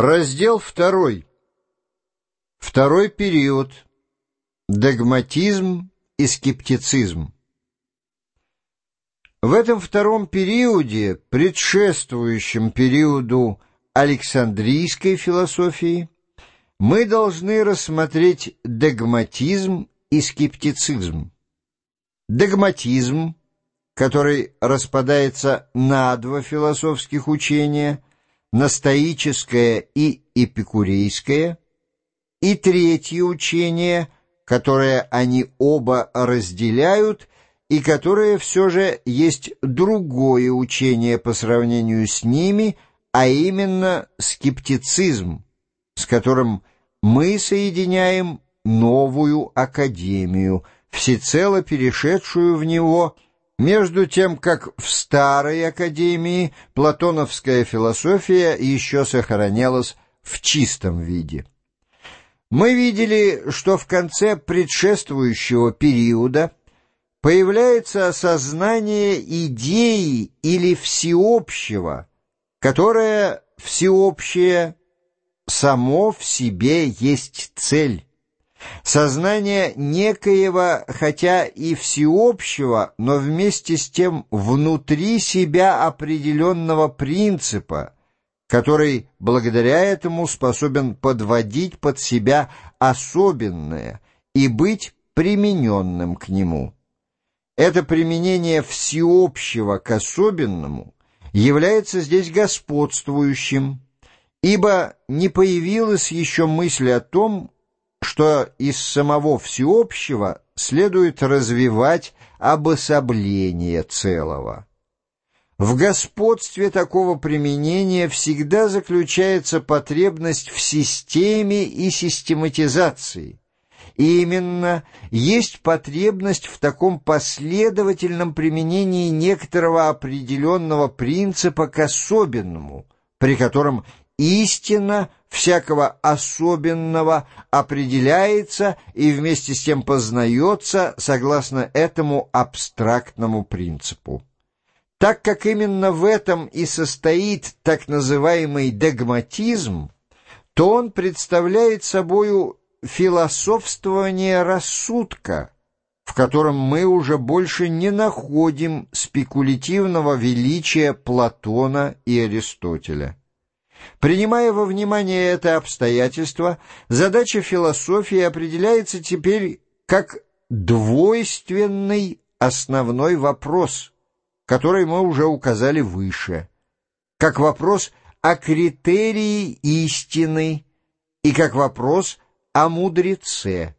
Раздел второй. Второй период. Догматизм и скептицизм. В этом втором периоде, предшествующем периоду Александрийской философии, мы должны рассмотреть догматизм и скептицизм. Догматизм, который распадается на два философских учения – на стоическое и эпикурейское, и третье учение, которое они оба разделяют и которое все же есть другое учение по сравнению с ними, а именно скептицизм, с которым мы соединяем новую академию, всецело перешедшую в него – между тем, как в старой академии платоновская философия еще сохранялась в чистом виде. Мы видели, что в конце предшествующего периода появляется осознание идеи или всеобщего, которое всеобщее само в себе есть цель. Сознание некоего, хотя и всеобщего, но вместе с тем внутри себя определенного принципа, который благодаря этому способен подводить под себя особенное и быть примененным к нему. Это применение всеобщего к особенному является здесь господствующим, ибо не появилась еще мысль о том, что из самого всеобщего следует развивать обособление целого. В господстве такого применения всегда заключается потребность в системе и систематизации. И именно есть потребность в таком последовательном применении некоторого определенного принципа к особенному, при котором истина всякого особенного определяется и вместе с тем познается согласно этому абстрактному принципу. Так как именно в этом и состоит так называемый догматизм, то он представляет собою философствование рассудка, в котором мы уже больше не находим спекулятивного величия Платона и Аристотеля. Принимая во внимание это обстоятельство, задача философии определяется теперь как двойственный основной вопрос, который мы уже указали выше, как вопрос о критерии истины и как вопрос о мудреце.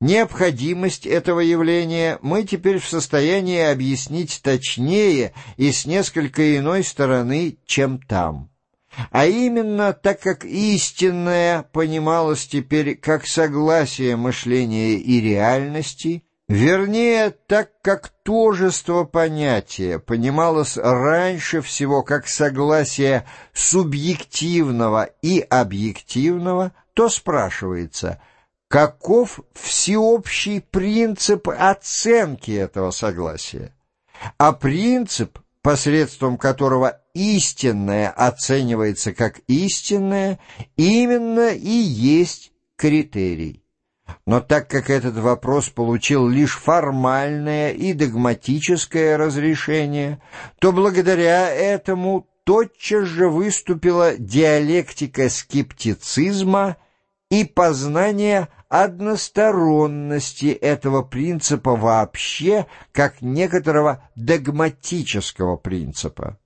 Необходимость этого явления мы теперь в состоянии объяснить точнее и с несколько иной стороны, чем там а именно так как истинное понималось теперь как согласие мышления и реальности, вернее, так как тожество понятия понималось раньше всего как согласие субъективного и объективного, то спрашивается, каков всеобщий принцип оценки этого согласия? А принцип, посредством которого истинное оценивается как истинное, именно и есть критерий. Но так как этот вопрос получил лишь формальное и догматическое разрешение, то благодаря этому тотчас же выступила диалектика скептицизма и познание односторонности этого принципа вообще как некоторого догматического принципа.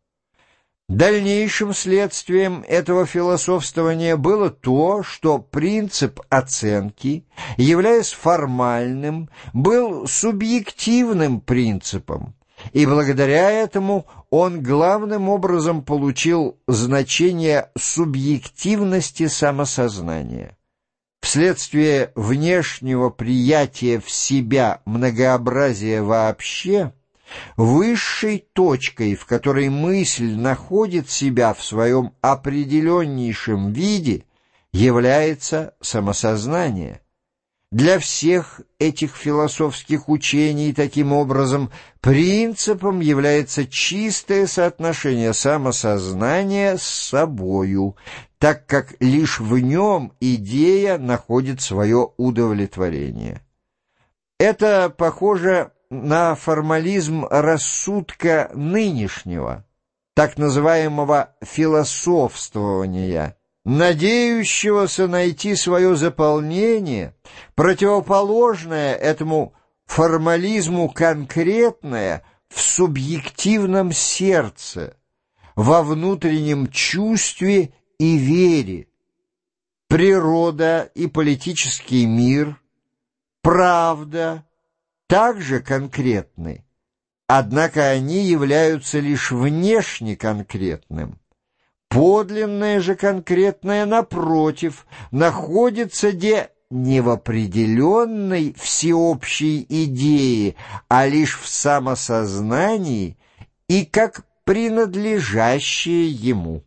Дальнейшим следствием этого философствования было то, что принцип оценки, являясь формальным, был субъективным принципом, и благодаря этому он главным образом получил значение субъективности самосознания. Вследствие внешнего приятия в себя многообразия вообще – Высшей точкой, в которой мысль находит себя в своем определеннейшем виде, является самосознание. Для всех этих философских учений таким образом принципом является чистое соотношение самосознания с собою, так как лишь в нем идея находит свое удовлетворение. Это похоже на формализм рассудка нынешнего, так называемого философствования – надеющегося найти свое заполнение, противоположное этому формализму конкретное в субъективном сердце, во внутреннем чувстве и вере. Природа и политический мир, правда также конкретны, однако они являются лишь внешне конкретным. Подлинное же конкретное, напротив, находится где не в определенной всеобщей идее, а лишь в самосознании и как принадлежащее ему.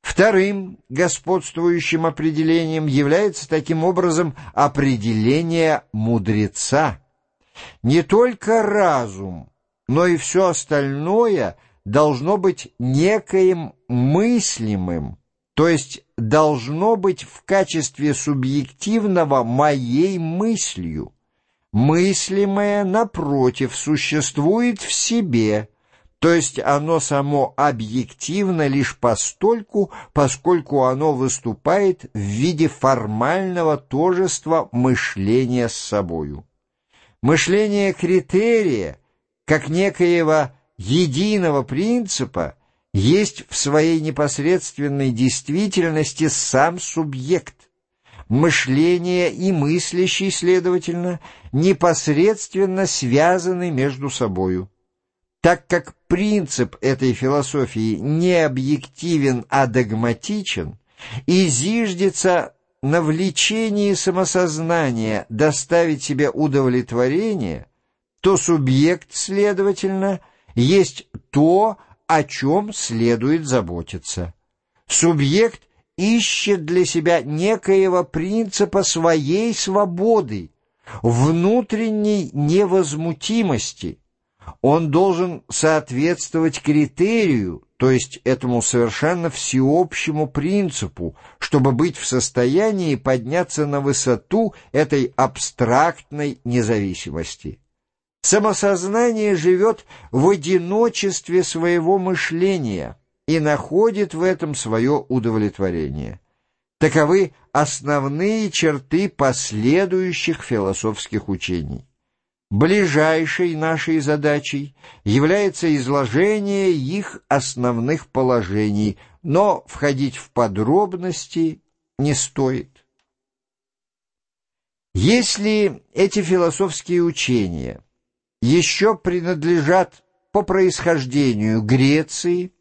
Вторым господствующим определением является таким образом определение мудреца. Не только разум, но и все остальное – должно быть некоим мыслимым, то есть должно быть в качестве субъективного моей мыслью. Мыслимое, напротив, существует в себе, то есть оно само объективно лишь постольку, поскольку оно выступает в виде формального тожества мышления с собою. Мышление критерия, как некоего единого принципа есть в своей непосредственной действительности сам субъект. Мышление и мыслящий, следовательно, непосредственно связаны между собою. Так как принцип этой философии не объективен, а догматичен, и зиждется на влечении самосознания доставить себе удовлетворение, то субъект, следовательно, – есть то, о чем следует заботиться. Субъект ищет для себя некоего принципа своей свободы, внутренней невозмутимости. Он должен соответствовать критерию, то есть этому совершенно всеобщему принципу, чтобы быть в состоянии подняться на высоту этой абстрактной независимости. Самосознание живет в одиночестве своего мышления и находит в этом свое удовлетворение. Таковы основные черты последующих философских учений. Ближайшей нашей задачей является изложение их основных положений, но входить в подробности не стоит. Если эти философские учения еще принадлежат по происхождению Греции,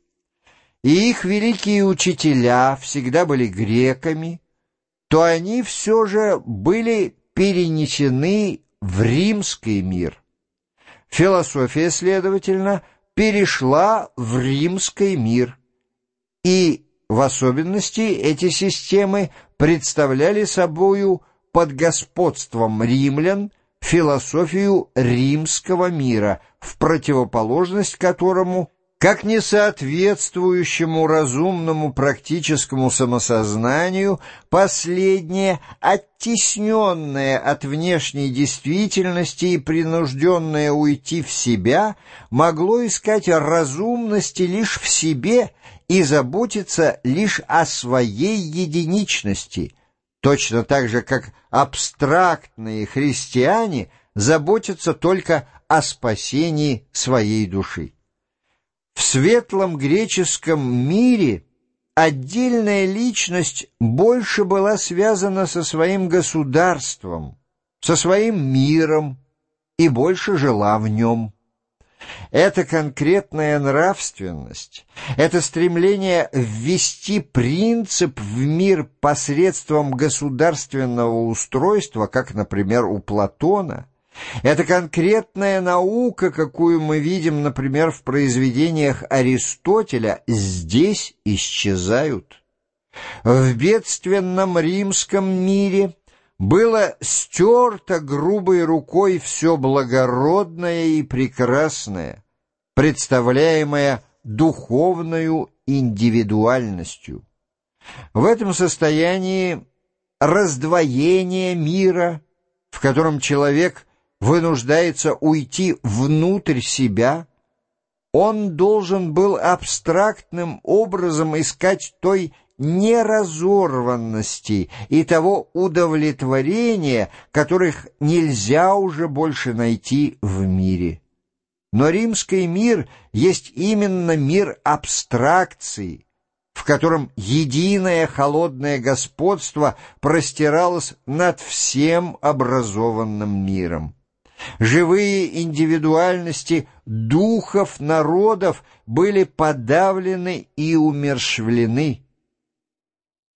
и их великие учителя всегда были греками, то они все же были перенесены в римский мир. Философия, следовательно, перешла в римский мир, и в особенности эти системы представляли собою под господством римлян – философию римского мира, в противоположность которому, как несоответствующему разумному практическому самосознанию, последнее, оттесненное от внешней действительности и принужденное уйти в себя, могло искать разумности лишь в себе и заботиться лишь о своей единичности – точно так же, как абстрактные христиане заботятся только о спасении своей души. В светлом греческом мире отдельная личность больше была связана со своим государством, со своим миром и больше жила в нем. Это конкретная нравственность, это стремление ввести принцип в мир посредством государственного устройства, как, например, у Платона, это конкретная наука, какую мы видим, например, в произведениях Аристотеля, здесь исчезают. В бедственном римском мире – было стерто грубой рукой все благородное и прекрасное, представляемое духовную индивидуальностью. В этом состоянии раздвоение мира, в котором человек вынуждается уйти внутрь себя, он должен был абстрактным образом искать той неразорванности и того удовлетворения, которых нельзя уже больше найти в мире. Но римский мир есть именно мир абстракции, в котором единое холодное господство простиралось над всем образованным миром. Живые индивидуальности духов народов были подавлены и умершвлены.